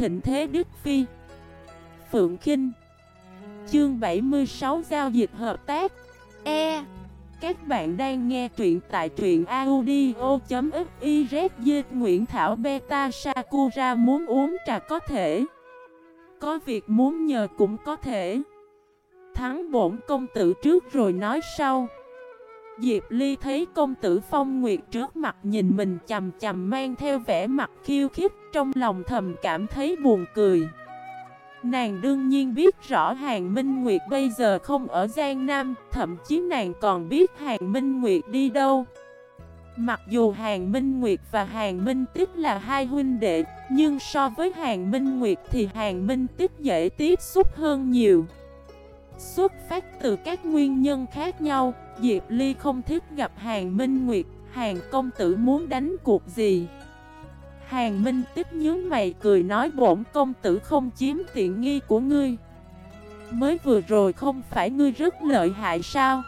thịnh thế Đức Phi. Phượng Kinh. Chương 76 Giao dịch hợp tác. E. Các bạn đang nghe truyện tại truyện audio.xyz Nguyễn Thảo Beta Sakura muốn uống trà có thể. Có việc muốn nhờ cũng có thể. Thắng bổn công tử trước rồi nói sau. Diệp Ly thấy công tử Phong Nguyệt trước mặt nhìn mình chầm chầm mang theo vẻ mặt khiêu khích trong lòng thầm cảm thấy buồn cười. Nàng đương nhiên biết rõ Hàng Minh Nguyệt bây giờ không ở Giang Nam, thậm chí nàng còn biết Hàng Minh Nguyệt đi đâu. Mặc dù Hàng Minh Nguyệt và Hàng Minh Tích là hai huynh đệ, nhưng so với Hàng Minh Nguyệt thì Hàng Minh Tích dễ tiếp xúc hơn nhiều. Xuất phát từ các nguyên nhân khác nhau, Diệp Ly không thích gặp Hàng Minh Nguyệt, Hàng công tử muốn đánh cuộc gì? Hàng Minh Tích nhớ mày cười nói bổn công tử không chiếm tiện nghi của ngươi. Mới vừa rồi không phải ngươi rất lợi hại sao?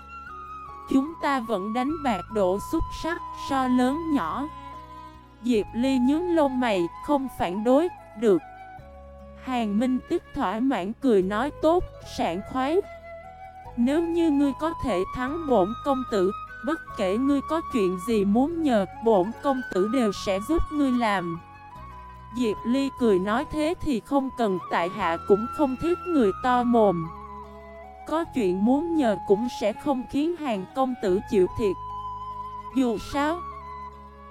Chúng ta vẫn đánh bạc độ xuất sắc so lớn nhỏ. Diệp Ly nhớ lông mày, không phản đối, được. Hàng Minh Tích thỏa mãn cười nói tốt, sảng khoái. Nếu như ngươi có thể thắng bổn công tử, bất kể ngươi có chuyện gì muốn nhờ, bổn công tử đều sẽ giúp ngươi làm. Diệp Ly cười nói thế thì không cần tại hạ cũng không thích người to mồm. Có chuyện muốn nhờ cũng sẽ không khiến hàng công tử chịu thiệt. Dù sao,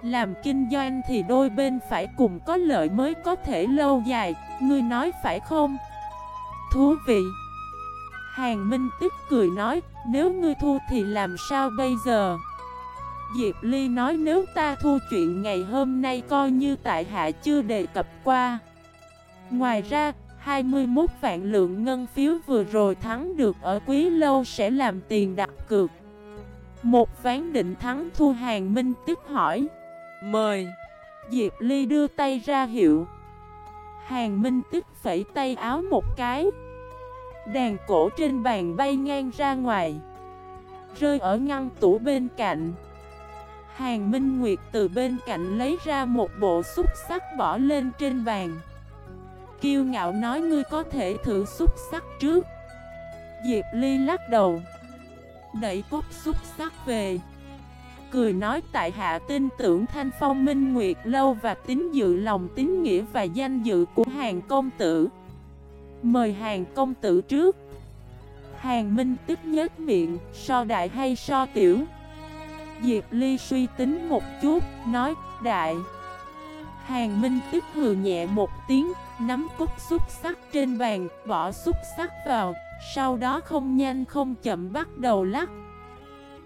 làm kinh doanh thì đôi bên phải cùng có lợi mới có thể lâu dài, ngươi nói phải không? Thú vị! Hàng Minh Tích cười nói, nếu ngươi thua thì làm sao bây giờ? Diệp Ly nói nếu ta thua chuyện ngày hôm nay coi như tại hạ chưa đề cập qua. Ngoài ra, 21 vạn lượng ngân phiếu vừa rồi thắng được ở Quý Lâu sẽ làm tiền đặt cược. Một ván định thắng thu hàng Minh tiếp hỏi. Mời! Diệp Ly đưa tay ra hiệu. Hàng Minh tức phẩy tay áo một cái. Đàn cổ trên bàn bay ngang ra ngoài. Rơi ở ngăn tủ bên cạnh. Hàng Minh Nguyệt từ bên cạnh lấy ra một bộ xúc sắc bỏ lên trên bàn. Kiêu ngạo nói, ngươi có thể thử xúc sắc trước. Diệp Ly lắc đầu. Đẩy cốt xúc sắc về. Cười nói, tại hạ tin tưởng Thanh Phong Minh Nguyệt lâu và tính dự lòng tín nghĩa và danh dự của hàng công tử. Mời hàng công tử trước. Hàng Minh tức nhếch miệng, so đại hay so tiểu? Diệp Ly suy tính một chút, nói, đại. Hàng Minh tức hừ nhẹ một tiếng, nắm cúc xúc sắc trên bàn, bỏ xúc sắc vào Sau đó không nhanh không chậm bắt đầu lắc.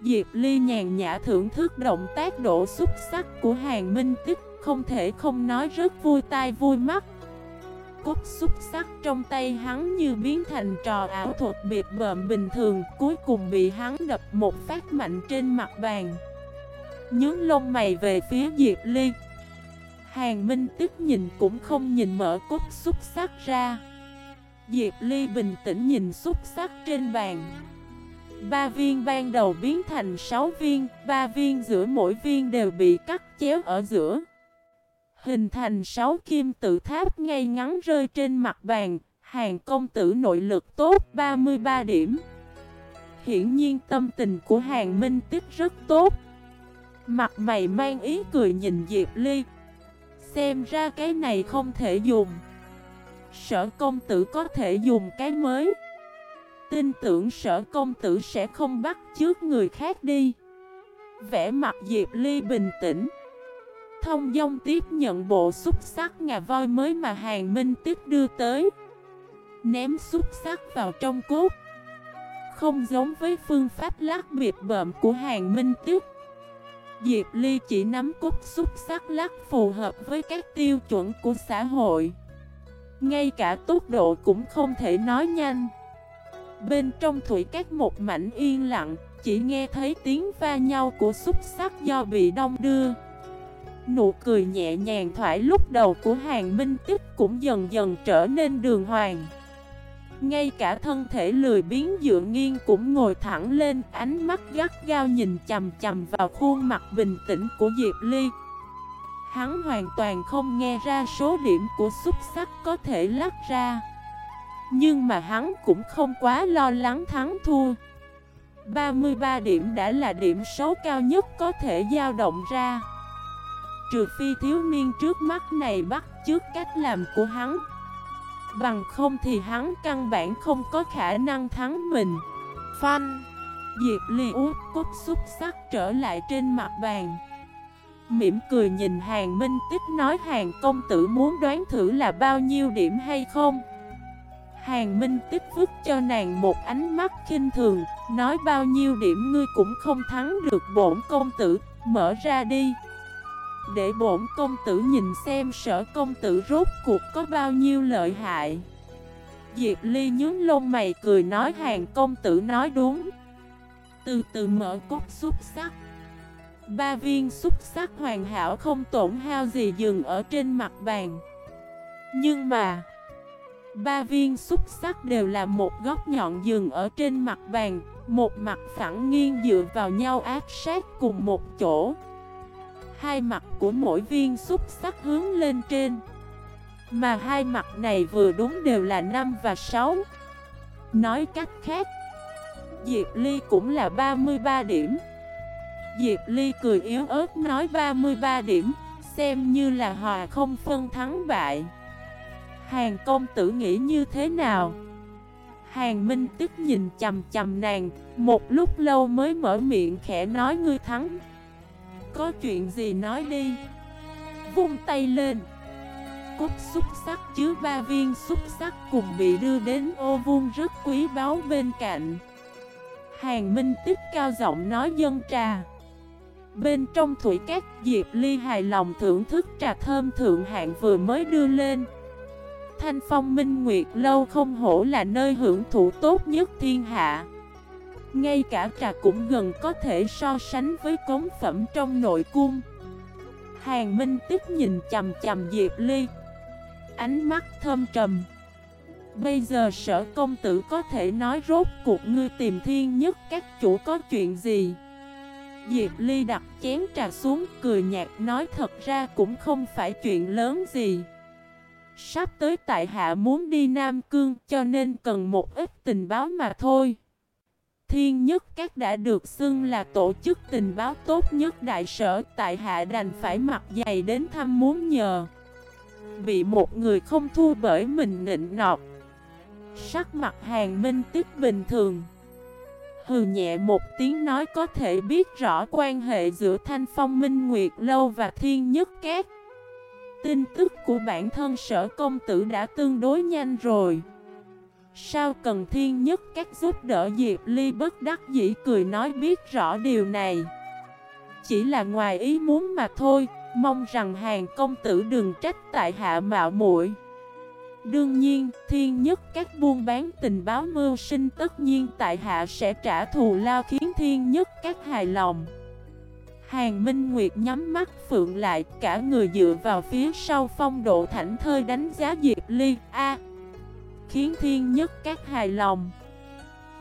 Diệp Ly nhàn nhã thưởng thức động tác đổ xúc sắc của Hàng Minh Tích Không thể không nói rất vui tai vui mắt cốt xúc sắc trong tay hắn như biến thành trò ảo thuật biệt bợm bình thường, Cuối cùng bị hắn đập một phát mạnh trên mặt bàn. Nhướng lông mày về phía Diệp Ly. Hàng Minh tức nhìn cũng không nhìn mở cốt xúc sắc ra. Diệp Ly bình tĩnh nhìn xúc sắc trên bàn. Ba viên ban đầu biến thành sáu viên, Ba viên giữa mỗi viên đều bị cắt chéo ở giữa. Hình thành sáu kim tự tháp ngay ngắn rơi trên mặt bàn, hàng công tử nội lực tốt 33 điểm. Hiển nhiên tâm tình của hàng minh tích rất tốt. Mặt mày mang ý cười nhìn Diệp Ly. Xem ra cái này không thể dùng. Sở công tử có thể dùng cái mới. Tin tưởng sở công tử sẽ không bắt trước người khác đi. Vẽ mặt Diệp Ly bình tĩnh. Thông dông tiếp nhận bộ xúc sắc ngà voi mới mà Hàng Minh tiếp đưa tới. Ném xúc sắc vào trong cốt. Không giống với phương pháp lắc biệt bợm của Hàng Minh tiếp Diệp Ly chỉ nắm cốt xúc sắc lắc phù hợp với các tiêu chuẩn của xã hội. Ngay cả tốc độ cũng không thể nói nhanh. Bên trong thủy các một mảnh yên lặng, Chỉ nghe thấy tiếng va nhau của xúc sắc do bị đông đưa. Nụ cười nhẹ nhàng thoải lúc đầu của hàng minh tích cũng dần dần trở nên đường hoàng. Ngay cả thân thể lười biến dựa nghiêng cũng ngồi thẳng lên, Ánh mắt gắt gao nhìn chầm chầm vào khuôn mặt bình tĩnh của Diệp Ly. Hắn hoàn toàn không nghe ra số điểm của xúc sắc có thể lắc ra. Nhưng mà hắn cũng không quá lo lắng thắng thua. 33 điểm đã là điểm số cao nhất có thể dao động ra. Trừ phi thiếu niên trước mắt này bắt trước cách làm của hắn. Bằng không thì hắn căn bản không có khả năng thắng mình. Phanh. Diệp Ly út cốt xúc sắc trở lại trên mặt bàn. Mỉm cười nhìn hàng minh tích nói hàng công tử muốn đoán thử là bao nhiêu điểm hay không. Hàng minh tích vứt cho nàng một ánh mắt khinh thường Nói bao nhiêu điểm ngươi cũng không thắng được bổn công tử Mở ra đi để bổn công tử nhìn xem sở công tử rốt cuộc có bao nhiêu lợi hại. Diệp Ly nhướng lông mày cười nói, hàng công tử nói đúng. Từ từ mở cốt xúc sắc. Ba viên xúc sắc hoàn hảo không tổn hao gì dừng ở trên mặt bàn. Nhưng mà, Ba viên xúc sắc đều là một góc nhọn dừng ở trên mặt bàn, Một mặt phẳng nghiêng dựa vào nhau áp sát cùng một chỗ. Hai mặt của mỗi viên xúc sắc hướng lên trên. Mà hai mặt này vừa đúng đều là 5 và 6 Nói cách khác, Diệp Ly cũng là 33 điểm. Diệp Ly cười yếu ớt nói 33 điểm, Xem như là hòa không phân thắng bại. Hàng công tử nghĩ như thế nào? Hàng Minh tức nhìn chầm chầm nàng, Một lúc lâu mới mở miệng khẽ nói ngươi thắng. Có chuyện gì nói đi. Vung tay lên. Cúc xúc sắc chứa ba viên xúc sắc cùng bị đưa đến ô vuông rất quý báu bên cạnh. Hàng Minh tức cao giọng nói dân trà. Bên trong thủy cát Diệp Ly hài lòng thưởng thức trà thơm thượng hạng vừa mới đưa lên. Thanh phong minh nguyệt lâu không hổ là nơi hưởng thụ tốt nhất thiên hạ. Ngay cả trà cũng gần có thể so sánh với cống phẩm trong nội cung. Hàng Minh tức nhìn chầm chầm Diệp Ly. Ánh mắt thơm trầm. Bây giờ sở công tử có thể nói rốt cuộc ngươi tìm thiên nhất các chủ có chuyện gì? Diệp Ly đặt chén trà xuống, cười nhạt nói thật ra cũng không phải chuyện lớn gì. Sắp tới tại hạ muốn đi Nam Cương cho nên cần một ít tình báo mà thôi. Thiên nhất các đã được xưng là tổ chức tình báo tốt nhất đại sở, tại hạ đành phải mặc dày đến thăm muốn nhờ. Bị một người không thua bởi mình nịnh nọt. Sắc mặt hàng minh tức bình thường. Hừ nhẹ một tiếng nói có thể biết rõ quan hệ giữa Thanh Phong, Minh Nguyệt Lâu và Thiên Nhất Cát. Tin tức của bản thân sở công tử đã tương đối nhanh rồi Sao cần thiên nhất các giúp đỡ Diệp Ly bất đắc dĩ cười nói biết rõ điều này? Chỉ là ngoài ý muốn mà thôi Mong rằng hàng công tử đừng trách tại hạ mạo muội. Đương nhiên, thiên nhất các buôn bán tình báo mưu sinh tất nhiên tại hạ sẽ trả thù lao khiến thiên nhất các hài lòng. Hàng Minh Nguyệt nhắm mắt phượng lại cả người dựa vào phía sau phong độ thảnh thơi đánh giá Diệp Ly A Khiến thiên nhất các hài lòng.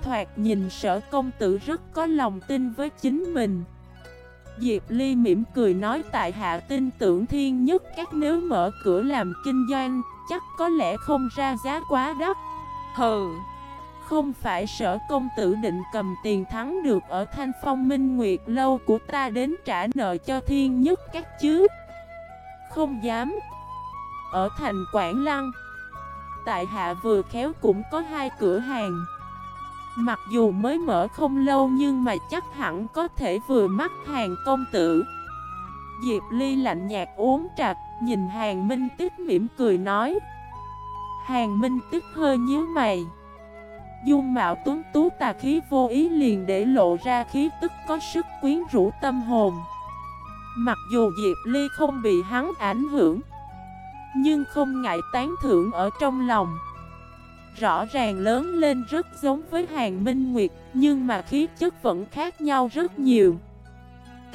Thoạt nhìn sở công tử rất có lòng tin với chính mình. Diệp Ly mỉm cười nói tại hạ tin tưởng thiên nhất các nếu mở cửa làm kinh doanh, Chắc có lẽ không ra giá quá đắt. Hừ, không phải sở công tử định cầm tiền thắng được ở Thanh Phong Minh Nguyệt lâu của ta đến trả nợ cho thiên nhất các chứ? Không dám. Ở thành Quảng Lăng Tại hạ vừa khéo cũng có hai cửa hàng. Mặc dù mới mở không lâu nhưng mà chắc hẳn có thể vừa mắt hàng công tử. Diệp Ly lạnh nhạt uống trà, Nhìn hàng Minh Tích mỉm cười nói. Hàng Minh Tích hơi nhíu mày. Dung mạo tuấn tú tà khí vô ý liền để lộ ra khí tức có sức quyến rũ tâm hồn. Mặc dù Diệp Ly không bị hắn ảnh hưởng nhưng không ngại tán thưởng ở trong lòng Rõ ràng lớn lên rất giống với hàng minh nguyệt, Nhưng mà khí chất vẫn khác nhau rất nhiều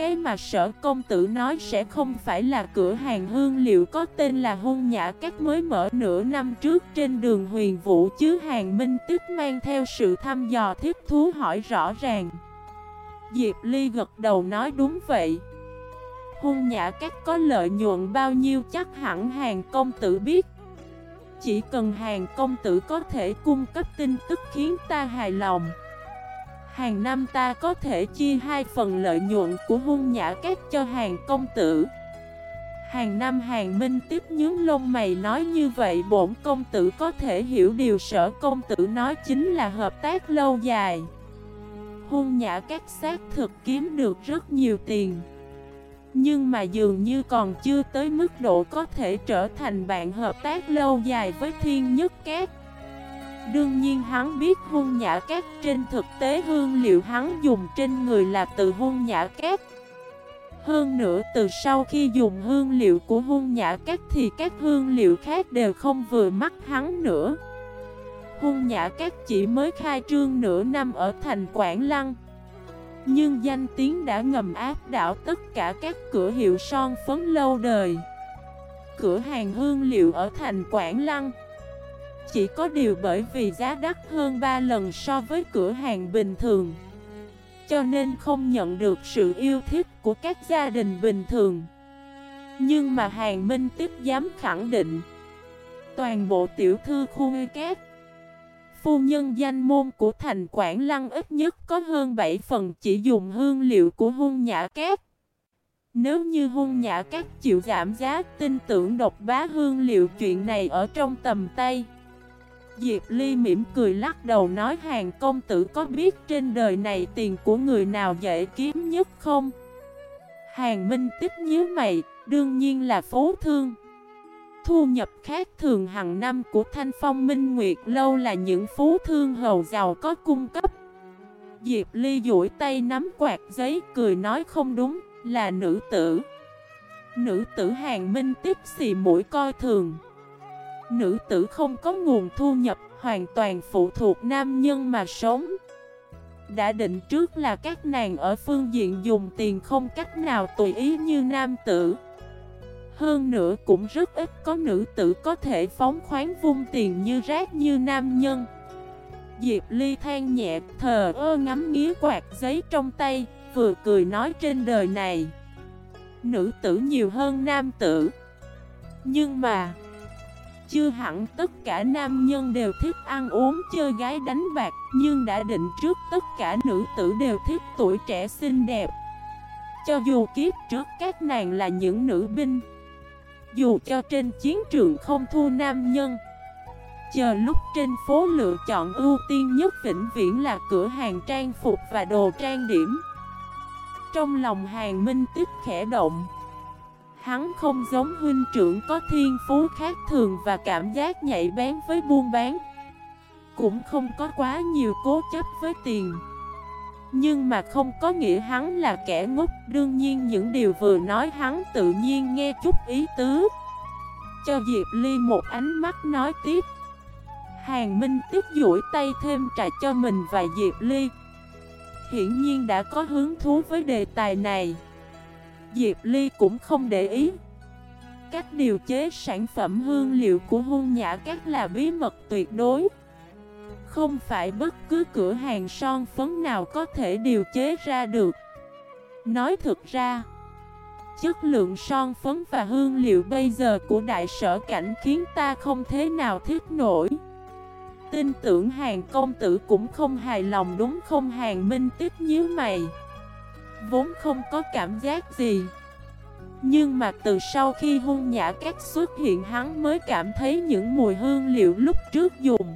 cái mà sở công tử nói sẽ không phải là cửa hàng hương liệu có tên là hôn nhã các mới mở nửa năm trước trên đường huyền vũ, chứ hàng minh tức mang theo sự thăm dò thiết thú hỏi rõ ràng. Diệp Ly gật đầu nói đúng vậy hôn nhã các có lợi nhuận bao nhiêu chắc hẳn hàng công tử biết. Chỉ cần hàng công tử có thể cung cấp tin tức khiến ta hài lòng. Hàng năm ta có thể chia hai phần lợi nhuận của hôn nhã các cho hàng công tử. Hàng năm hàng minh tiếp nhướng lông mày nói như vậy bổn công tử có thể hiểu điều sở công tử nói chính là hợp tác lâu dài. Hôn nhã các xác thực kiếm được rất nhiều tiền. Nhưng mà dường như còn chưa tới mức độ có thể trở thành bạn hợp tác lâu dài với thiên nhất cát. Đương nhiên hắn biết hung nhã cát trên thực tế hương liệu hắn dùng trên người là từ hung nhã cát. Hơn nữa, từ sau khi dùng hương liệu của hung nhã cát thì các hương liệu khác đều không vừa mắt hắn nữa. Hung nhã cát chỉ mới khai trương nửa năm ở thành Quảng Lăng. Nhưng danh tiếng đã ngầm áp đảo tất cả các cửa hiệu son phấn lâu đời. Cửa hàng hương liệu ở thành Quảng Lăng. Chỉ có điều bởi vì giá đắt hơn 3 lần so với cửa hàng bình thường. Cho nên không nhận được sự yêu thích của các gia đình bình thường. Nhưng mà Hàng Minh tiếp dám khẳng định, Toàn bộ tiểu thư khu ngư cát Phu nhân danh môn của thành Quảng Lăng ít nhất có hơn 7 phần chỉ dùng hương liệu của hung nhã cát Nếu như hung nhã cát chịu giảm giá tin tưởng độc bá hương liệu chuyện này ở trong tầm tay Diệp Ly mỉm cười lắc đầu nói hàng công tử có biết trên đời này tiền của người nào dễ kiếm nhất không? Hàng Minh tích nhíu mày, đương nhiên là phố thương. Thu nhập khác thường hàng năm của Thanh Phong Minh Nguyệt Lâu là những phú thương hầu giàu có cung cấp. Diệp Ly duỗi tay nắm quạt giấy cười nói không đúng, là nữ tử. Nữ tử hàng minh tiếp xì mũi coi thường. Nữ tử không có nguồn thu nhập hoàn toàn phụ thuộc nam nhân mà sống Đã định trước là các nàng ở phương diện dùng tiền không cách nào tùy ý như nam tử hơn nữa cũng rất ít có nữ tử có thể phóng khoáng vung tiền như rác như nam nhân. Diệp Ly than nhẹ, thờ ơ ngắm nghía quạt giấy trong tay, Vừa cười nói trên đời này, Nữ tử nhiều hơn nam tử. Nhưng mà, chưa hẳn tất cả nam nhân đều thích ăn uống, chơi gái đánh bạc, Nhưng đã định trước tất cả nữ tử đều thích tuổi trẻ xinh đẹp. Cho dù kiếp trước các nàng là những nữ binh dù cho trên chiến trường không thu nam nhân, Chờ lúc trên phố lựa chọn ưu tiên nhất vĩnh viễn là cửa hàng trang phục và đồ trang điểm. Trong lòng hàng minh tức khẽ động. Hắn không giống huynh trưởng có thiên phú khác thường và cảm giác nhạy bén với buôn bán. Cũng không có quá nhiều cố chấp với tiền. Nhưng mà không có nghĩa hắn là kẻ ngốc. Đương nhiên những điều vừa nói hắn tự nhiên nghe chút ý tứ. Cho Diệp Ly một ánh mắt nói tiếp. Hàng Minh tiếp duỗi tay thêm trà cho mình và Diệp Ly. Hiển nhiên đã có hứng thú với đề tài này. Diệp Ly cũng không để ý. Cách điều chế sản phẩm hương liệu của hôn nhã các là bí mật tuyệt đối. Không phải bất cứ cửa hàng son phấn nào có thể điều chế ra được. Nói thực ra, Chất lượng son phấn và hương liệu bây giờ của đại sở cảnh khiến ta không thế nào thiết nổi. Tin tưởng hàng công tử cũng không hài lòng đúng không hàng minh tiếp nhíu mày. Vốn không có cảm giác gì. Nhưng mà từ sau khi hung nhã các xuất hiện hắn mới cảm thấy những mùi hương liệu lúc trước dùng.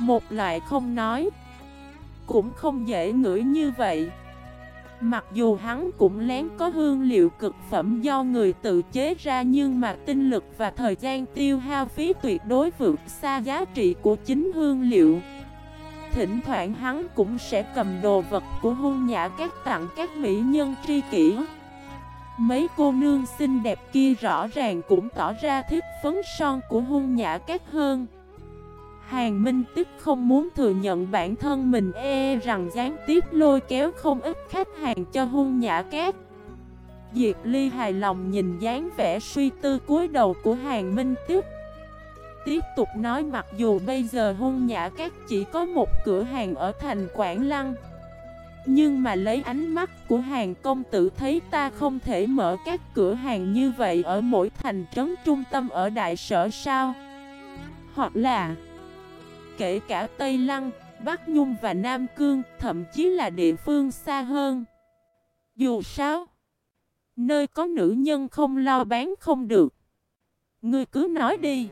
Một loại không nói. Cũng không dễ ngửi như vậy. Mặc dù hắn cũng lén có hương liệu cực phẩm do người tự chế ra Nhưng mà tinh lực và thời gian tiêu hao phí tuyệt đối vượt xa giá trị của chính hương liệu. Thỉnh thoảng hắn cũng sẽ cầm đồ vật của hôn nhã các tặng các mỹ nhân tri kỷ. Mấy cô nương xinh đẹp kia rõ ràng cũng tỏ ra thích phấn son của hôn nhã các hơn. Hàng Minh Tích không muốn thừa nhận bản thân mình e rằng gián tiếp lôi kéo không ít khách hàng cho hôn nhã cát. Diệp Ly hài lòng nhìn dáng vẻ suy tư cuối đầu của Hàng Minh Tích Tiếp tục nói mặc dù bây giờ hung nhã các chỉ có một cửa hàng ở thành Quảng Lăng, Nhưng mà lấy ánh mắt của hàng công tử thấy ta không thể mở các cửa hàng như vậy ở mỗi thành trấn trung tâm ở đại sở sao? Hoặc là Kể cả Tây Lăng, Bắc Nhung và Nam Cương, thậm chí là địa phương xa hơn. Dù sao Nơi có nữ nhân không lo bán không được. Ngươi cứ nói đi.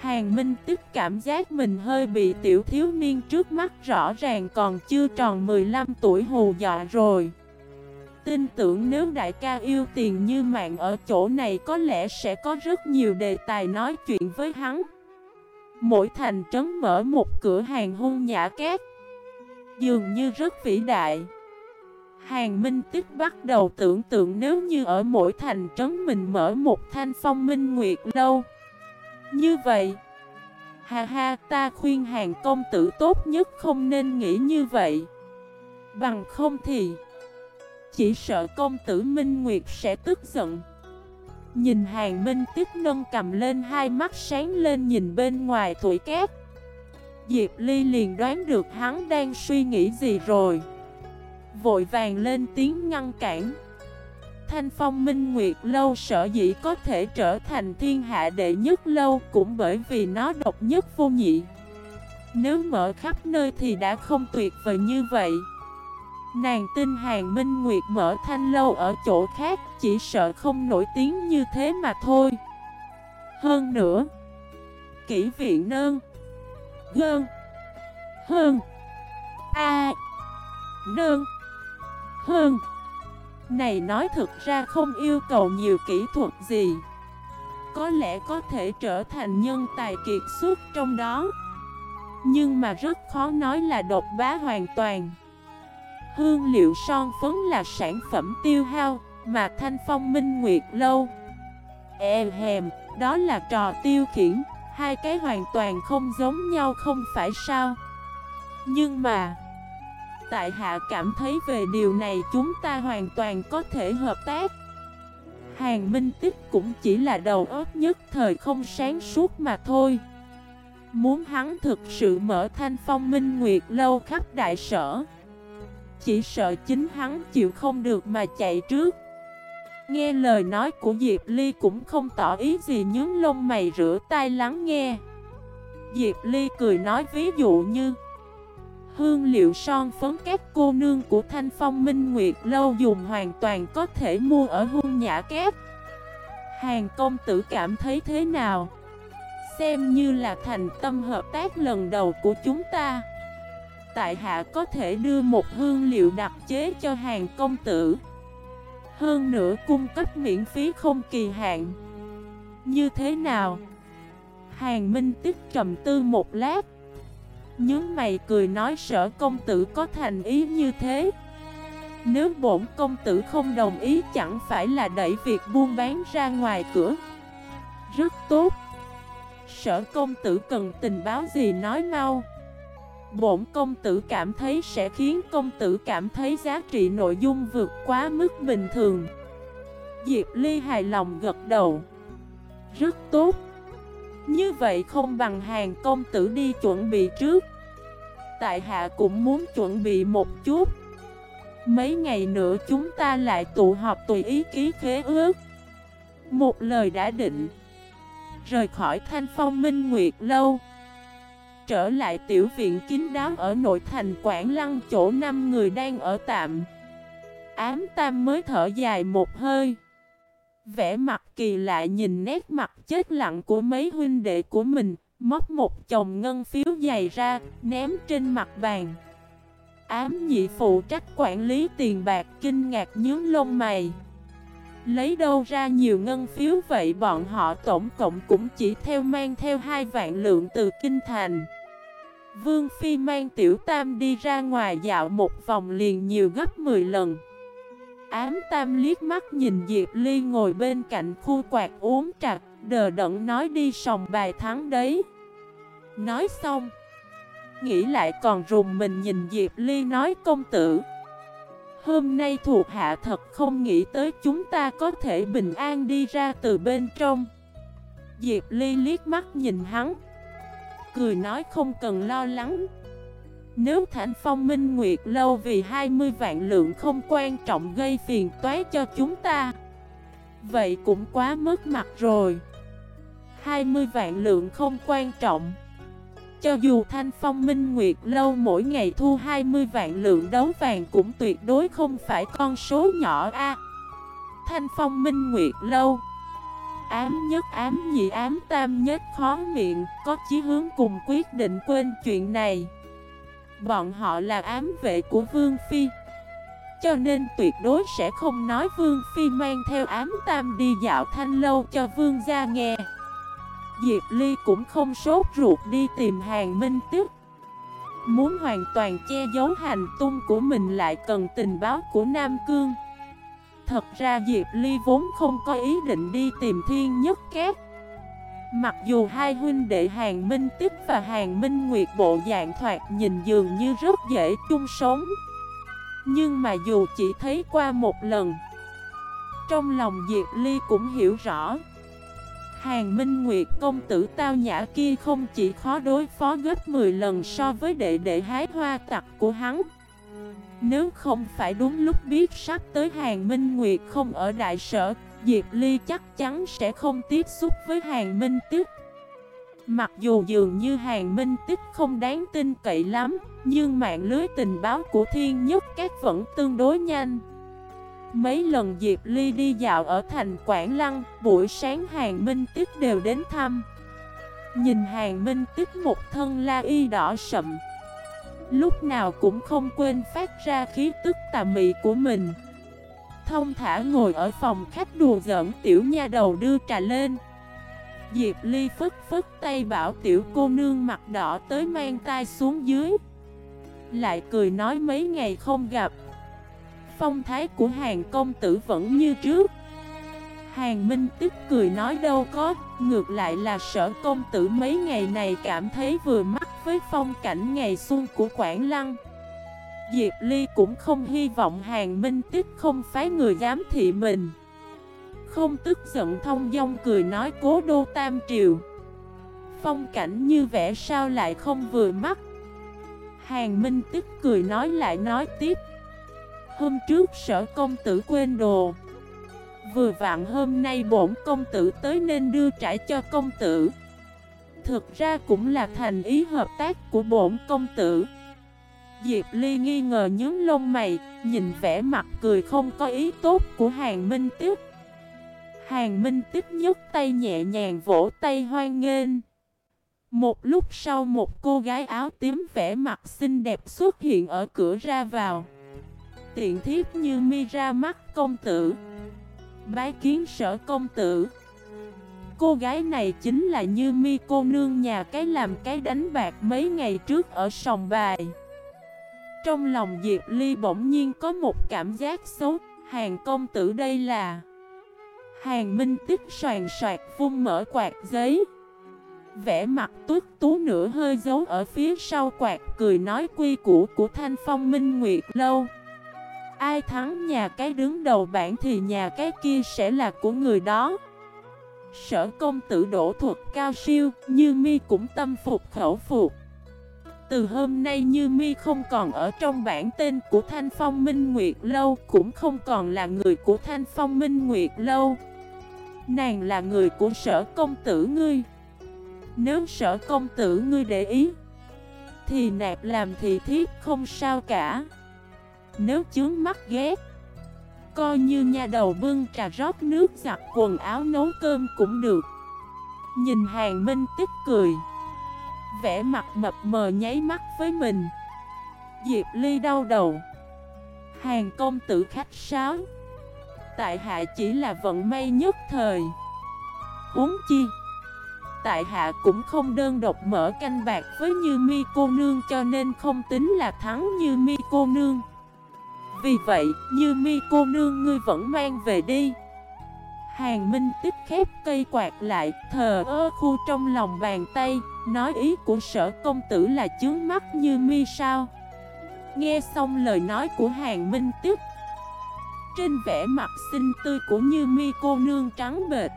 Hàng Minh tức cảm giác mình hơi bị tiểu thiếu niên trước mắt rõ ràng còn chưa tròn 15 tuổi hù dọa rồi. Tin tưởng nếu đại ca yêu tiền như mạng ở chỗ này có lẽ sẽ có rất nhiều đề tài nói chuyện với hắn. Mỗi thành trấn mở một cửa hàng hung nhã két. Dường như rất vĩ đại. Hàng Minh Tích bắt đầu tưởng tượng nếu như ở mỗi thành trấn mình mở một thanh phong minh nguyệt lâu. Như vậy, Ha ha, ta khuyên hàng công tử tốt nhất không nên nghĩ như vậy. Bằng không thì, Chỉ sợ công tử Minh Nguyệt sẽ tức giận. Nhìn hàng Minh Tích nâng cầm lên hai mắt sáng lên nhìn bên ngoài thủy két Diệp Ly liền đoán được hắn đang suy nghĩ gì rồi Vội vàng lên tiếng ngăn cản Thanh Phong Minh Nguyệt Lâu sở dĩ có thể trở thành thiên hạ đệ nhất lâu cũng bởi vì nó độc nhất vô nhị. Nếu mở khắp nơi thì đã không tuyệt vời như vậy. Nàng tin Hàng Minh Nguyệt mở thanh lâu ở chỗ khác chỉ sợ không nổi tiếng như thế mà thôi. Hơn nữa, kỹ viện nơn, gơn, hơn, a, nơn, hơn. Này nói thực ra không yêu cầu nhiều kỹ thuật gì Có lẽ có thể trở thành nhân tài kiệt xuất trong đó Nhưng mà rất khó nói là độc bá hoàn toàn Hương liệu son phấn là sản phẩm tiêu hao Mà Thanh Phong Minh Nguyệt lâu. E hèm, đó là trò tiêu khiển Hai cái hoàn toàn không giống nhau không phải sao? Nhưng mà tại hạ cảm thấy về điều này chúng ta hoàn toàn có thể hợp tác. Hàng Minh Tích cũng chỉ là đầu óc nhất thời không sáng suốt mà thôi. Muốn hắn thực sự mở thanh phong minh nguyệt lâu khắp đại sở chỉ sợ chính hắn chịu không được mà chạy trước. Nghe lời nói của Diệp Ly cũng không tỏ ý gì nhướng lông mày rửa tay lắng nghe. Diệp Ly cười nói ví dụ như, Hương liệu son phấn các cô nương của Thanh Phong Minh Nguyệt Lâu dùng hoàn toàn có thể mua ở hung nhã kép Hàng công tử cảm thấy thế nào? Xem như là thành tâm hợp tác lần đầu của chúng ta. Tại hạ có thể đưa một hương liệu đặc chế cho hàng công tử. Hơn nữa cung cấp miễn phí không kỳ hạn. Như thế nào? Hàng Minh Tích trầm tư một lát. Nhớ mày cười nói sở công tử có thành ý như thế. Nếu bổn công tử không đồng ý chẳng phải là đẩy việc buôn bán ra ngoài cửa. Rất tốt. Sở công tử cần tình báo gì nói mau. Bổn công tử cảm thấy sẽ khiến công tử cảm thấy giá trị nội dung vượt quá mức bình thường. Diệp Ly hài lòng gật đầu. Rất tốt. Như vậy không bằng hàng công tử đi chuẩn bị trước. Tại hạ cũng muốn chuẩn bị một chút. Mấy ngày nữa chúng ta lại tụ họp tùy ý ký khế ước. Một lời đã định. Rời khỏi thanh phong minh nguyệt lâu. Trở lại tiểu viện kín đáo ở nội thành Quảng Lăng chỗ năm người đang ở tạm. Ám tam mới thở dài một hơi. Vẽ mặt kỳ lạ nhìn nét mặt chết lặng của mấy huynh đệ của mình, Móc một chồng ngân phiếu dày ra, Ném trên mặt bàn. Ám nhị phụ trách quản lý tiền bạc Kinh ngạc nhướng lông mày. Lấy đâu ra nhiều ngân phiếu vậy? Bọn họ tổng cộng cũng chỉ theo mang theo hai vạn lượng từ kinh thành. Vương Phi mang tiểu tam đi ra ngoài dạo một vòng liền nhiều gấp 10 lần Ám tam liếc mắt nhìn Diệp Ly ngồi bên cạnh khu quạt uống trà, đờ đẫn nói đi sòng bài thắng đấy. Nói xong, nghĩ lại còn rùng mình nhìn Diệp Ly nói công tử. Hôm nay thuộc hạ thật không nghĩ tới chúng ta có thể bình an đi ra từ bên trong. Diệp Ly liếc mắt nhìn hắn, cười nói không cần lo lắng. Nếu Thanh Phong Minh Nguyệt Lâu vì 20 vạn lượng không quan trọng gây phiền toái cho chúng ta, Vậy cũng quá mất mặt rồi. 20 vạn lượng không quan trọng. Cho dù Thanh Phong Minh Nguyệt Lâu mỗi ngày thu 20 vạn lượng đấu vàng cũng tuyệt đối không phải con số nhỏ a. Thanh Phong Minh Nguyệt Lâu Ám nhất, ám nhị, ám tam nhất, khó miệng, Có chí hướng cùng quyết định quên chuyện này. Bọn họ là ám vệ của Vương Phi, Cho nên tuyệt đối sẽ không nói Vương Phi mang theo ám tam đi dạo thanh lâu cho Vương gia nghe. Diệp Ly cũng không sốt ruột đi tìm hàng minh tức Muốn hoàn toàn che giấu hành tung của mình lại cần tình báo của Nam Cương. Thật ra Diệp Ly vốn không có ý định đi tìm thiên nhất két Mặc dù hai huynh đệ Hàng Minh Tích và Hàng Minh Nguyệt bộ dạng thoạt nhìn dường như rất dễ chung sống, Nhưng mà dù chỉ thấy qua một lần, Trong lòng Diệp Ly cũng hiểu rõ. Hàng Minh Nguyệt công tử tao nhã kia không chỉ khó đối phó gấp 10 lần so với đệ đệ hái hoa tặc của hắn nếu không phải đúng lúc biết sắp tới Hàng Minh Nguyệt không ở đại sở, Diệp Ly chắc chắn sẽ không tiếp xúc với Hàng Minh Tích. Mặc dù dường như Hàng Minh Tích không đáng tin cậy lắm, Nhưng mạng lưới tình báo của Thiên Nhất Các vẫn tương đối nhanh. Mấy lần Diệp Ly đi dạo ở thành Quảng Lăng, Buổi sáng Hàng Minh Tích đều đến thăm. Nhìn Hàng Minh Tích một thân la y đỏ sậm Lúc nào cũng không quên phát ra khí tức tà mị của mình. Thông thả ngồi ở phòng khách đùa giỡn tiểu nha đầu đưa trà lên. Diệp Ly phức phức tay bảo tiểu cô nương mặt đỏ tới mang tay xuống dưới. Lại cười nói mấy ngày không gặp. Phong thái của hàng công tử vẫn như trước. Hàng Minh tức cười nói đâu có. Ngược lại là sở công tử mấy ngày này cảm thấy vừa mắt với phong cảnh ngày xuân của Quảng Lăng. Diệp Ly cũng không hy vọng Hàng Minh Tích không phái người giám thị mình. Không tức giận thông dong cười nói cố đô tam triều. Phong cảnh như vẻ sao lại không vừa mắt? Hàng Minh Tích cười nói lại nói tiếp. Hôm trước sở công tử quên đồ. Vừa vặn hôm nay bổn công tử tới nên đưa trải cho công tử Thực ra cũng là thành ý hợp tác của bổn công tử Diệp Ly nghi ngờ nhướng lông mày, nhìn vẻ mặt cười không có ý tốt của Hàng Minh Tiếp. Hàng Minh Tiếp nhấc tay nhẹ nhàng vỗ tay hoan nghênh. Một lúc sau một cô gái áo tím vẻ mặt xinh đẹp xuất hiện ở cửa ra vào. Tiện thiếp như mi ra mắt công tử. Bái kiến sở công tử. Cô gái này chính là Như Mi, cô nương nhà cái làm cái đánh bạc mấy ngày trước ở sòng bài. Trong lòng Diệp Ly bỗng nhiên có một cảm giác xấu, Hàng công tử đây là Hàng minh tích soàn soạt vung mở quạt giấy Vẽ mặt tuốt tú nửa hơi giấu ở phía sau quạt, Cười nói quy củ của Thanh Phong Minh Nguyệt Lâu Ai thắng nhà cái đứng đầu bảng thì nhà cái kia sẽ là của người đó. Sở công tử đổ thuật cao siêu, Như mi cũng tâm phục khẩu phục. Từ hôm nay Như Mi không còn ở trong bản tên của Thanh Phong Minh Nguyệt Lâu, Cũng không còn là người của Thanh Phong Minh Nguyệt Lâu. Nàng là người của sở công tử ngươi. Nếu sở công tử ngươi để ý, Thì nạp làm thị thiết không sao cả. Nếu chướng mắt ghét. Coi như nhà đầu bưng trà rót nước giặt quần áo nấu cơm cũng được. Nhìn hàng minh tích cười. Vẽ mặt mập mờ nháy mắt với mình. Diệp Ly đau đầu. Hàng công tử khách sáo. Tại hạ chỉ là vận may nhất thời. Uống chi, Tại hạ cũng không đơn độc mở canh bạc với Như Mi cô nương cho nên không tính là thắng Như Mi cô nương. Vì vậy, Như Mi cô nương ngươi vẫn mang về đi Hàng Minh tích khép cây quạt lại, thờ ơ khu trong lòng bàn tay, nói ý của sở công tử là chướng mắt như mi sao. Nghe xong lời nói của Hàng Minh tích, trên vẻ mặt xinh tươi của như mi cô nương trắng bệt.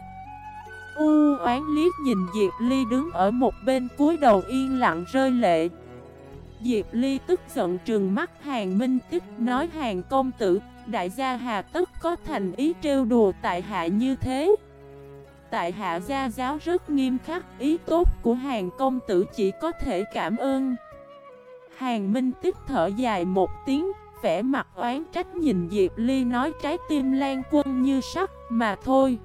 U oán liếc nhìn Diệp Ly đứng ở một bên cúi đầu yên lặng rơi lệ. Diệp Ly tức giận trừng mắt hàng minh tích nói hàng công tử Đại gia hà tất có thành ý trêu đùa tại hạ như thế. Tại hạ gia giáo rất nghiêm khắc Ý tốt của hàng công tử chỉ có thể cảm ơn. Hàng minh tích thở dài một tiếng vẻ mặt oán trách nhìn Diệp Ly nói trái tim lan quân như sắt mà thôi.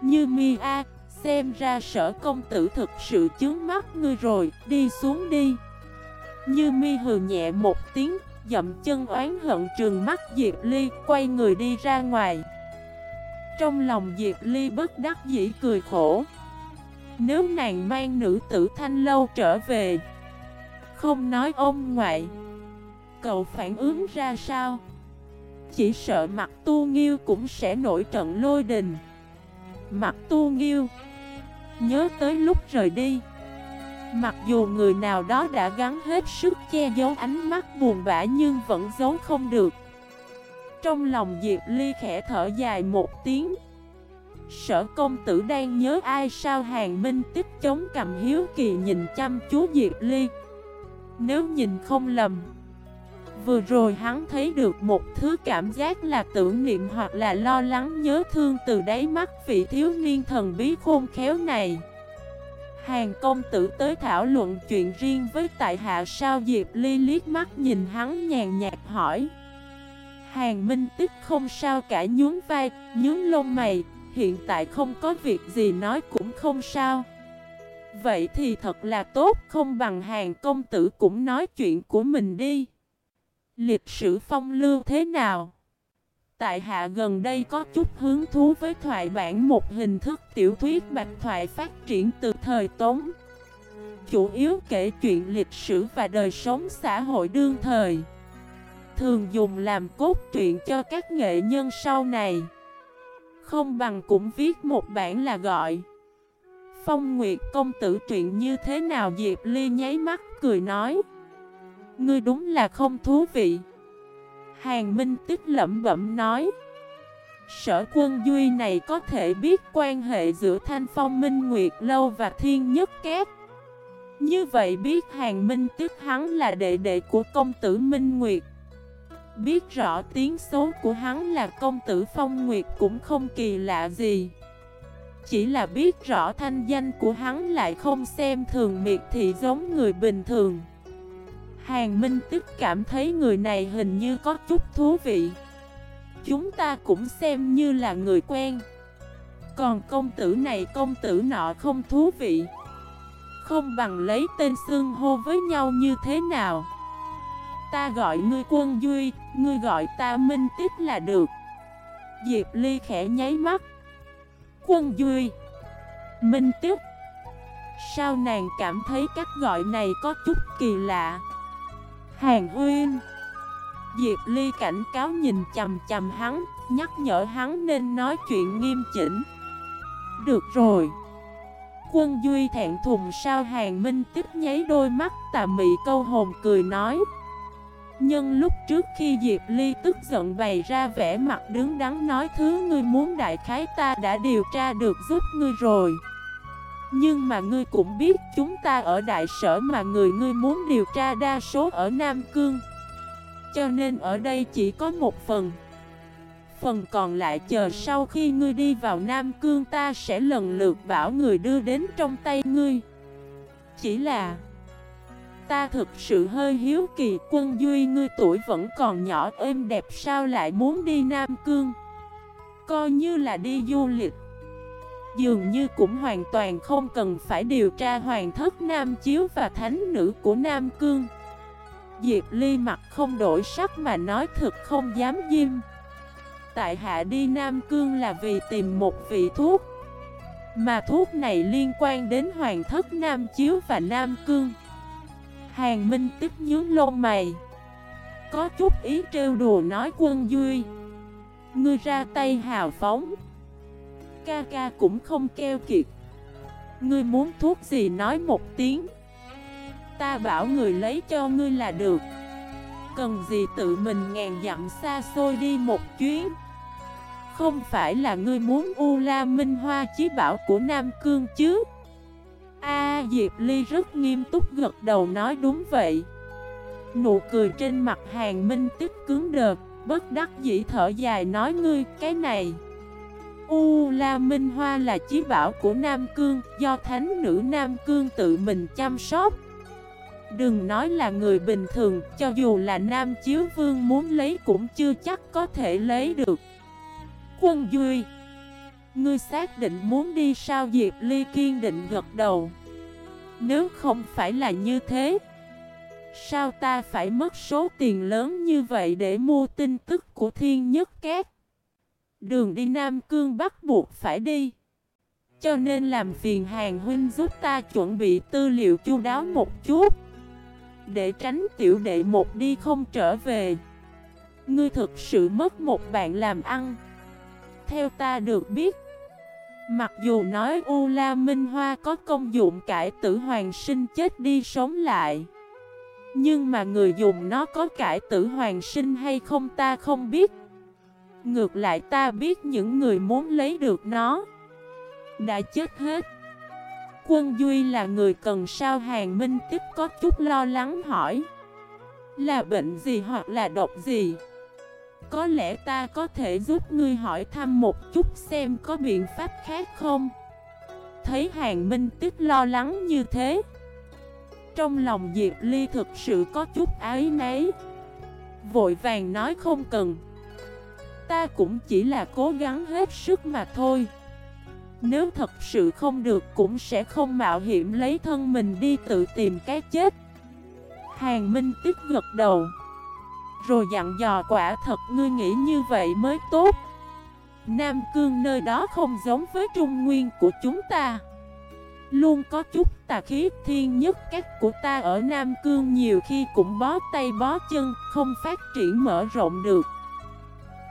Như mi a xem ra sở công tử thực sự chướng mắt ngươi rồi, đi xuống đi. Như mi hừ nhẹ một tiếng, dậm chân oán hận trường mắt Diệp Ly, quay người đi ra ngoài. Trong lòng Diệp Ly bất đắc dĩ cười khổ. Nếu nàng mang nữ tử thanh lâu trở về Không nói ông ngoại Cậu phản ứng ra sao? Chỉ sợ mặt tu nghiêu cũng sẽ nổi trận lôi đình. Mặt tu nghiêu Nhớ tới lúc rời đi. Mặc dù người nào đó đã gắn hết sức che giấu ánh mắt buồn bã nhưng vẫn giấu không được. Trong lòng Diệp Ly khẽ thở dài một tiếng. Sở công tử đang nhớ ai sao hàng minh tích chống cầm hiếu kỳ nhìn chăm chú Diệp Ly. Nếu nhìn không lầm, Vừa rồi hắn thấy được một thứ cảm giác là tưởng niệm hoặc là lo lắng nhớ thương từ đáy mắt vị thiếu niên thần bí khôn khéo này. Hàng công tử tới thảo luận chuyện riêng với tại hạ sao Diệp Ly liếc mắt nhìn hắn nhàn nhạt hỏi. Hàng minh tích không sao cả nhún vai, nhún lông mày, hiện tại không có việc gì nói cũng không sao. Vậy thì thật là tốt, không bằng hàng công tử cũng nói chuyện của mình đi. Lịch sử phong lưu thế nào? Tại hạ gần đây có chút hứng thú với thoại bản một hình thức tiểu thuyết bạch thoại phát triển từ thời Tống. Chủ yếu kể chuyện lịch sử và đời sống xã hội đương thời. Thường dùng làm cốt truyện cho các nghệ nhân sau này. Không bằng cũng viết một bản là gọi. Phong Nguyệt công tử truyện như thế nào Diệp Ly nháy mắt cười nói. Ngươi đúng là không thú vị. Hàng Minh Tích lẩm bẩm nói. Sở quân Duy này có thể biết quan hệ giữa Thanh Phong Minh Nguyệt Lâu và Thiên Nhất Kép Như vậy biết Hàng Minh Tích hắn là đệ đệ của công tử Minh Nguyệt. Biết rõ tiếng số của hắn là công tử Phong Nguyệt cũng không kỳ lạ gì. Chỉ là biết rõ thanh danh của hắn lại không xem thường miệt thị giống người bình thường. Hàng Minh tức cảm thấy người này hình như có chút thú vị. Chúng ta cũng xem như là người quen. Còn công tử này công tử nọ không thú vị. Không bằng lấy tên xương hô với nhau như thế nào. Ta gọi ngươi quân Duy, ngươi gọi ta Minh Tích là được. Diệp Ly khẽ nháy mắt. Quân Duy Minh Tích Sao nàng cảm thấy cách gọi này có chút kỳ lạ? Hàng Uyên. Diệp Ly cảnh cáo nhìn chầm chầm hắn, Nhắc nhở hắn nên nói chuyện nghiêm chỉnh. Được rồi. Quân Duy thẹn thùng sao hàng minh tiếp nháy đôi mắt tà mị câu hồn cười nói. Nhưng lúc trước khi Diệp Ly tức giận bày ra vẻ mặt đứng đắn nói, thứ ngươi muốn đại khái ta đã điều tra được giúp ngươi rồi nhưng mà ngươi cũng biết chúng ta ở đại sở mà người ngươi muốn điều tra đa số ở Nam Cương. Cho nên ở đây chỉ có một phần. Phần còn lại chờ sau khi ngươi đi vào Nam Cương ta sẽ lần lượt bảo người đưa đến trong tay ngươi. Chỉ là, Ta thực sự hơi hiếu kỳ quân duy ngươi tuổi vẫn còn nhỏ êm đẹp sao lại muốn đi Nam Cương? Coi như là đi du lịch Dường như cũng hoàn toàn không cần phải điều tra hoàng thất Nam Chiếu và thánh nữ của Nam Cương. Diệp Ly mặt không đổi sắc mà nói thực không dám diêm. Tại hạ đi Nam Cương là vì tìm một vị thuốc. Mà thuốc này liên quan đến hoàng thất Nam Chiếu và Nam Cương. Hàng Minh tức nhướng lông mày. Có chút ý trêu đùa nói quân Duy. Ngươi ra tay hào phóng ca ca cũng không keo kiệt. Ngươi muốn thuốc gì nói một tiếng. Ta bảo người lấy cho ngươi là được. Cần gì tự mình ngàn dặm xa xôi đi một chuyến. Không phải là ngươi muốn U La Minh Hoa chí bảo của Nam Cương chứ? A Diệp Ly rất nghiêm túc gật đầu nói đúng vậy. Nụ cười trên mặt hàng minh tích cứng đợt Bất đắc dĩ thở dài nói ngươi, cái này U La Minh Hoa là chí bảo của Nam Cương, Do thánh nữ Nam Cương tự mình chăm sóc. Đừng nói là người bình thường, Cho dù là Nam Chiếu Vương muốn lấy cũng chưa chắc có thể lấy được. Quân Duy, Ngươi xác định muốn đi sao Diệp Ly kiên định gật đầu. Nếu không phải là như thế, Sao ta phải mất số tiền lớn như vậy để mua tin tức của thiên nhất két Đường đi Nam Cương bắt buộc phải đi. Cho nên làm phiền hàng huynh giúp ta chuẩn bị tư liệu chu đáo một chút, Để tránh tiểu đệ một đi không trở về. Ngươi thực sự mất một bạn làm ăn. Theo ta được biết, Mặc dù nói U La Minh Hoa có công dụng cải tử hoàng sinh chết đi sống lại, Nhưng mà người dùng nó có cải tử hoàng sinh hay không ta không biết. Ngược lại ta biết những người muốn lấy được nó. Đã chết hết. Quân Duy là người cần sao hàng minh tiếp có chút lo lắng hỏi. Là bệnh gì hoặc là độc gì? Có lẽ ta có thể giúp ngươi hỏi thăm một chút xem có biện pháp khác không? Thấy hàng minh tiếp lo lắng như thế, Trong lòng Diệp Ly thực sự có chút ái nấy Vội vàng nói không cần. Ta cũng chỉ là cố gắng hết sức mà thôi. Nếu thật sự không được cũng sẽ không mạo hiểm lấy thân mình đi tự tìm cái chết. Hàng Minh Tích gật đầu. Rồi dặn dò, quả thật ngươi nghĩ như vậy mới tốt. Nam Cương nơi đó không giống với Trung Nguyên của chúng ta. Luôn có chút tà khí thiên nhất cách của ta ở Nam Cương nhiều khi cũng bó tay bó chân, Không phát triển mở rộng được.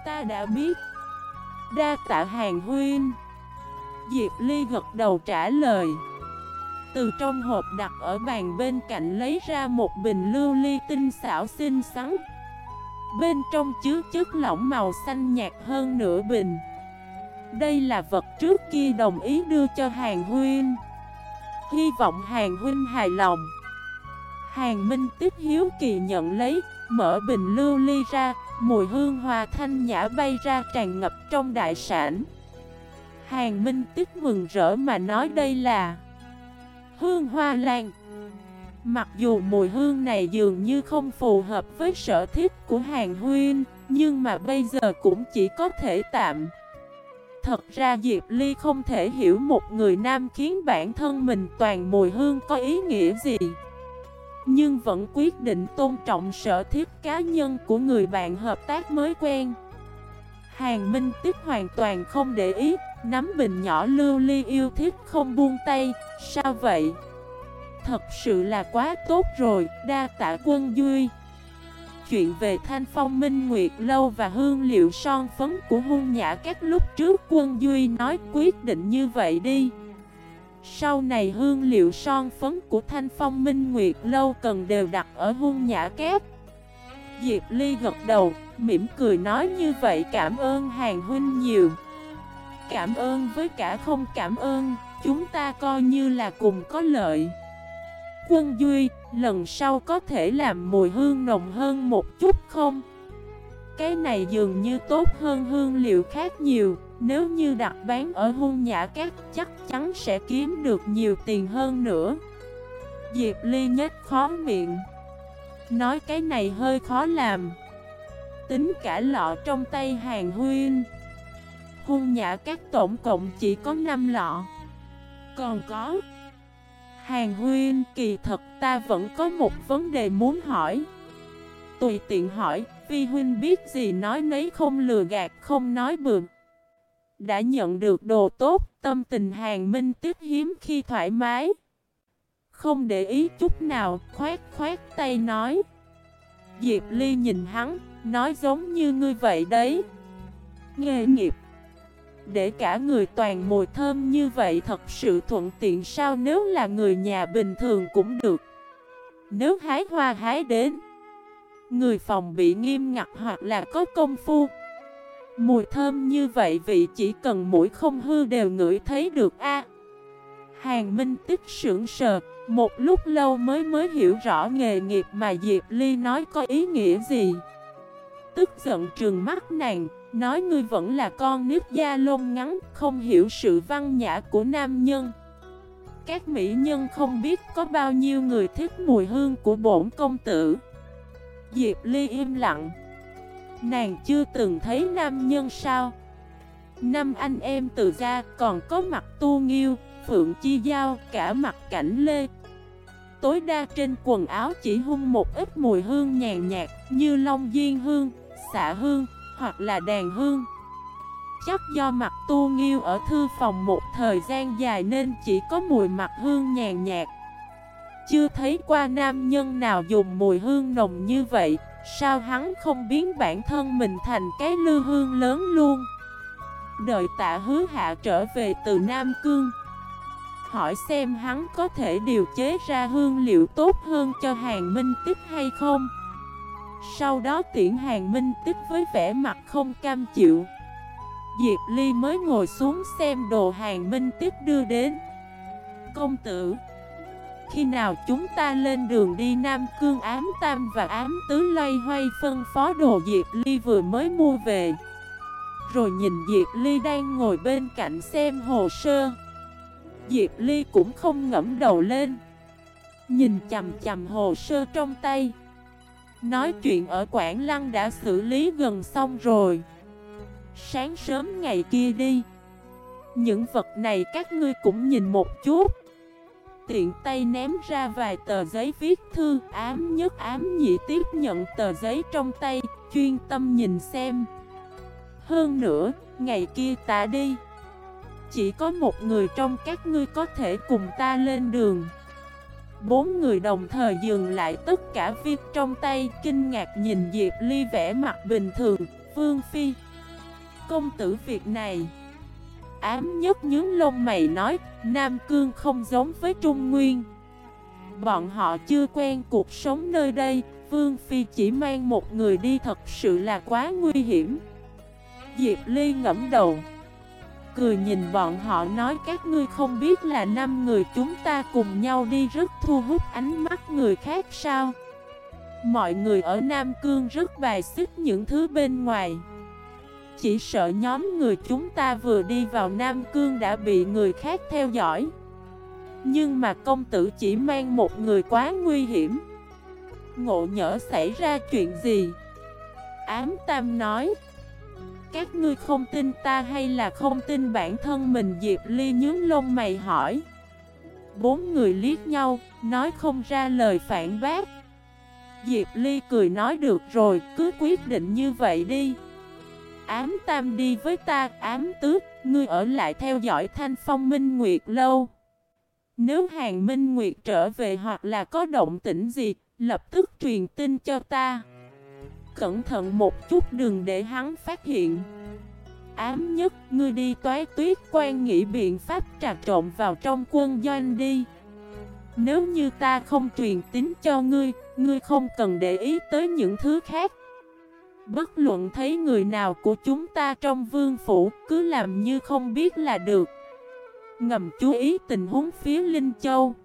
Ta đã biết. Đa tạ hàng huyên Diệp Ly gật đầu trả lời. Từ trong hộp đặt ở bàn bên cạnh lấy ra một bình lưu ly tinh xảo xinh xắn. Bên trong chứa chất lỏng màu xanh nhạt hơn nửa bình. Đây là vật trước kia đồng ý đưa cho hàng huyên Hy vọng hàng huynh hài lòng. Hàng Minh Tiếp hiếu kỳ nhận lấy, Mở bình lưu ly ra Mùi hương hòa thanh nhã bay ra tràn ngập trong đại sản. Hàng Minh tức mừng rỡ mà nói đây là Hương hoa lan. Mặc dù mùi hương này dường như không phù hợp với sở thích của hàng huyên Nhưng mà bây giờ cũng chỉ có thể tạm. Thật ra Diệp Ly không thể hiểu một người nam khiến bản thân mình toàn mùi hương có ý nghĩa gì nhưng vẫn quyết định tôn trọng sở thiết cá nhân của người bạn hợp tác mới quen. Hàng Minh Tích hoàn toàn không để ý, Nắm bình nhỏ lưu ly yêu thích không buông tay, Sao vậy? Thật sự là quá tốt rồi, Đa tạ quân Duy. Chuyện về Thanh Phong, Minh Nguyệt Lâu và hương liệu son phấn của hung nhã các lúc trước, quân Duy nói, quyết định như vậy đi sau này hương liệu son phấn của Thanh Phong Minh Nguyệt Lâu cần đều đặt ở hung nhã kép. Diệp Ly gật đầu, mỉm cười nói như vậy cảm ơn hàng huynh nhiều. Cảm ơn với cả không cảm ơn, chúng ta coi như là cùng có lợi. Quân Duy, lần sau có thể làm mùi hương nồng hơn một chút không? Cái này dường như tốt hơn hương liệu khác nhiều nếu như đặt bán ở hung nhã các, chắc chắn sẽ kiếm được nhiều tiền hơn nữa. Diệp Ly nhếch khó miệng. Nói cái này hơi khó làm. Tính cả lọ trong tay hàng huyên. Hung nhã các tổng cộng chỉ có 5 lọ. Còn có Hàng huyên kỳ thật ta vẫn có một vấn đề muốn hỏi. Tùy tiện hỏi Vi huynh biết gì nói nấy không lừa gạt, không nói bừa đã nhận được đồ tốt, tâm tình hàng minh tiếp hiếm khi thoải mái. Không để ý chút nào, khoát khoát tay nói. Diệp Ly nhìn hắn, nói giống như ngươi vậy đấy. Nghề nghiệp Để cả người toàn mùi thơm như vậy thật sự thuận tiện sao nếu là người nhà bình thường cũng được. Nếu hái hoa hái đến, người phòng bị nghiêm ngặt hoặc là có công phu, Mùi thơm như vậy vị chỉ cần mũi không hư đều ngửi thấy được a. Hàng Minh tích sưởng sờ, Một lúc lâu mới mới hiểu rõ nghề nghiệp mà Diệp Ly nói có ý nghĩa gì. Tức giận trừng mắt nàng Nói ngươi vẫn là con nít da lông ngắn Không hiểu sự văn nhã của nam nhân. Các mỹ nhân không biết có bao nhiêu người thích mùi hương của bổn công tử. Diệp Ly im lặng Nàng chưa từng thấy nam nhân sao? Năm anh em từ gia còn có mặt tu nghiêu Phượng Chi Giao, cả mặt cảnh lê. Tối đa trên quần áo chỉ hung một ít mùi hương nhàn nhạt Như long diên hương, xạ hương, hoặc là đàn hương. Chắc do mặt tu nghiêu ở thư phòng một thời gian dài nên chỉ có mùi mặt hương nhàn nhạt. Chưa thấy qua nam nhân nào dùng mùi hương nồng như vậy. Sao hắn không biến bản thân mình thành cái lư hương lớn luôn Đợi tạ hứa hạ trở về từ Nam Cương hỏi xem hắn có thể điều chế ra hương liệu tốt hơn cho hàng minh tích hay không. Sau đó tiễn hàng minh tích với vẻ mặt không cam chịu. Diệp Ly mới ngồi xuống xem đồ hàng minh tích đưa đến. Công tử khi nào chúng ta lên đường đi Nam Cương ám tam và ám tứ loay hoay phân phó đồ Diệp Ly vừa mới mua về. Rồi nhìn Diệp Ly đang ngồi bên cạnh xem hồ sơ. Diệp Ly cũng không ngẫm đầu lên. Nhìn chầm chầm hồ sơ trong tay. Nói chuyện ở Quảng Lăng đã xử lý gần xong rồi. Sáng sớm ngày kia đi. Những vật này các ngươi cũng nhìn một chút. Tiện tay ném ra vài tờ giấy viết thư Ám nhất ám nhị tiếp nhận tờ giấy trong tay Chuyên tâm nhìn xem. Hơn nữa, ngày kia ta đi. Chỉ có một người trong các ngươi có thể cùng ta lên đường. Bốn người đồng thời dừng lại tất cả việc trong tay Kinh ngạc nhìn Diệp Ly vẽ mặt bình thường Vương Phi. Công tử việc này Ám nhất nhướng lông mày nói, Nam Cương không giống với Trung Nguyên. Bọn họ chưa quen cuộc sống nơi đây, Vương Phi chỉ mang một người đi thật sự là quá nguy hiểm. Diệp Ly ngẫm đầu, Cười nhìn bọn họ nói, các ngươi không biết là năm người chúng ta cùng nhau đi rất thu hút ánh mắt người khác sao? Mọi người ở Nam Cương rất bài xích những thứ bên ngoài. Chỉ sợ nhóm người chúng ta vừa đi vào Nam Cương đã bị người khác theo dõi. Nhưng mà công tử chỉ mang một người quá nguy hiểm. Ngộ nhỡ xảy ra chuyện gì? Ám Tam nói các ngươi không tin ta hay là không tin bản thân mình? Diệp Ly nhướng lông mày hỏi. Bốn người liếc nhau, nói không ra lời phản bác. Diệp Ly cười nói được rồi, cứ quyết định như vậy đi. Ám Tam đi với ta, ám tước, ngươi ở lại theo dõi thanh phong minh nguyệt lâu. Nếu hàng minh nguyệt trở về hoặc là có động tĩnh gì, lập tức truyền tin cho ta. Cẩn thận một chút đừng để hắn phát hiện. Ám nhất, ngươi đi toái tuyết quan nghĩ biện pháp trà trộn vào trong quân doanh đi. Nếu như ta không truyền tín cho ngươi, ngươi không cần để ý tới những thứ khác. Bất luận thấy người nào của chúng ta trong vương phủ, cứ làm như không biết là được Ngầm chú ý tình huống phía Linh Châu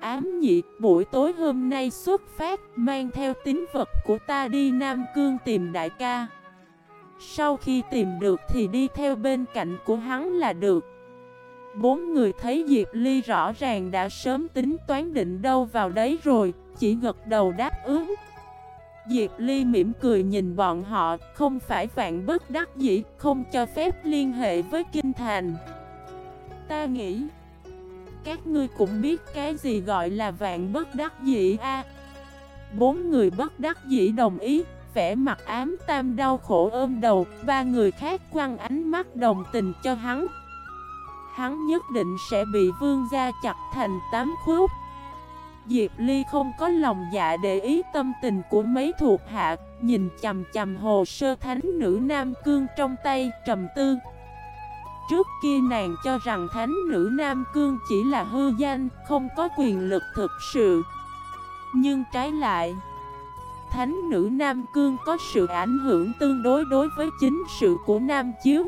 ám nhị, buổi tối hôm nay xuất phát, mang theo tín vật của ta đi Nam Cương tìm đại ca. Sau khi tìm được thì đi theo bên cạnh của hắn là được. Bốn người thấy Diệp Ly rõ ràng đã sớm tính toán định đâu vào đấy rồi, chỉ gật đầu đáp ứng. Diệp Ly mỉm cười nhìn bọn họ, không phải vạn bất đắc dĩ, không cho phép liên hệ với Kinh Thành. Ta nghĩ các ngươi cũng biết cái gì gọi là vạn bất đắc dĩ a. Bốn người bất đắc dĩ đồng ý Vẻ mặt ám tam đau khổ ôm đầu Ba người khác quăng ánh mắt đồng tình cho hắn. Hắn nhất định sẽ bị vương gia chặt thành tám khúc. Diệp Ly không có lòng dạ để ý tâm tình của mấy thuộc hạ Nhìn chầm chầm hồ sơ thánh nữ Nam Cương trong tay trầm tư Trước kia nàng cho rằng thánh nữ Nam Cương chỉ là hư danh, không có quyền lực thực sự. Nhưng trái lại, thánh nữ Nam Cương có sự ảnh hưởng tương đối đối với chính sự của Nam Chiếu.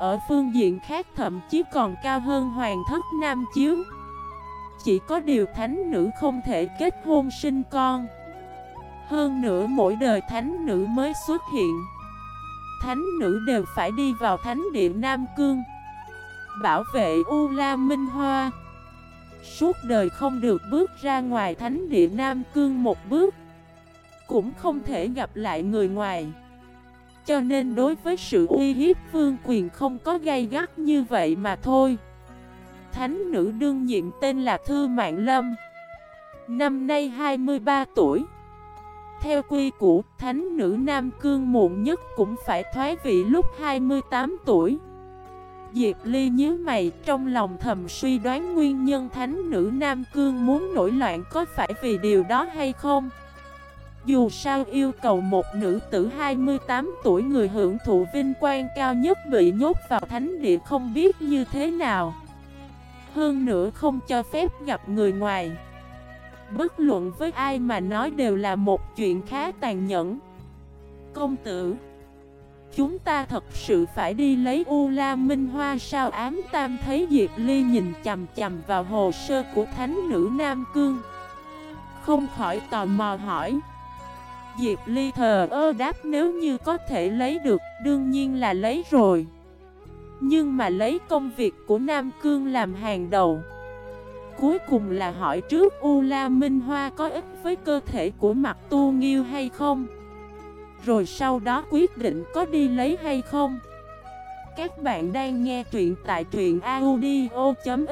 Ở phương diện khác thậm chí còn cao hơn Hoàng thất Nam Chiếu. Chỉ có điều thánh nữ không thể kết hôn sinh con. Hơn nữa mỗi đời thánh nữ mới xuất hiện. Thánh nữ đều phải đi vào thánh địa Nam Cương. Bảo vệ U La Minh Hoa. Suốt đời không được bước ra ngoài thánh địa Nam Cương một bước. Cũng không thể gặp lại người ngoài. Cho nên đối với sự uy hiếp vương quyền không có gay gắt như vậy mà thôi. Thánh nữ đương nhiệm tên là Thư Mạng Lâm. Năm nay 23 tuổi. Theo quy củ, thánh nữ Nam Cương muộn nhất cũng phải thoái vị lúc 28 tuổi. Diệp Ly nhớ mày trong lòng thầm suy đoán nguyên nhân thánh nữ Nam Cương muốn nổi loạn có phải vì điều đó hay không. Dù sao yêu cầu một nữ tử 28 tuổi người hưởng thụ vinh quang cao nhất bị nhốt vào thánh địa không biết như thế nào hơn nữa không cho phép gặp người ngoài. Bất luận với ai mà nói đều là một chuyện khá tàn nhẫn. Công tử, Chúng ta thật sự phải đi lấy U La Minh Hoa sao ám tam thấy Diệp Ly nhìn chầm chầm vào hồ sơ của thánh nữ Nam Cương. Không khỏi tò mò hỏi. Diệp Ly thờ ơ đáp nếu như có thể lấy được, đương nhiên là lấy rồi nhưng mà lấy công việc của Nam Cương làm hàng đầu. Cuối cùng là hỏi trước U La Minh Hoa có ích với cơ thể của mặt tu nghiêu hay không. Rồi sau đó quyết định có đi lấy hay không. Các bạn đang nghe truyện tại truyện audio.fif